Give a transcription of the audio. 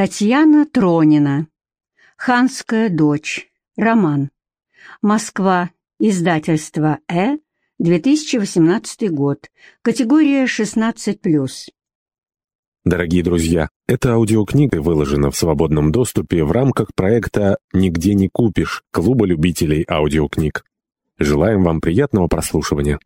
Татьяна Тронина. «Ханская дочь». Роман. Москва. Издательство «Э». 2018 год. Категория 16+. Дорогие друзья, эта аудиокнига выложена в свободном доступе в рамках проекта «Нигде не купишь» Клуба любителей аудиокниг. Желаем вам приятного прослушивания.